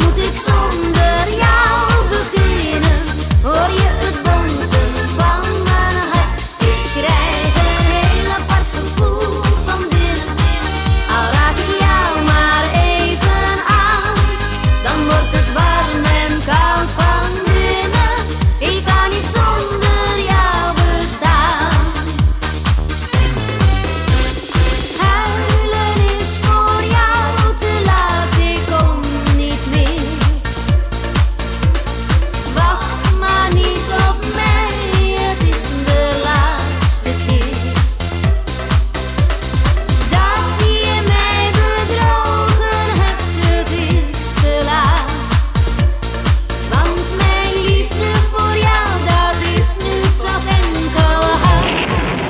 moet ik zonder?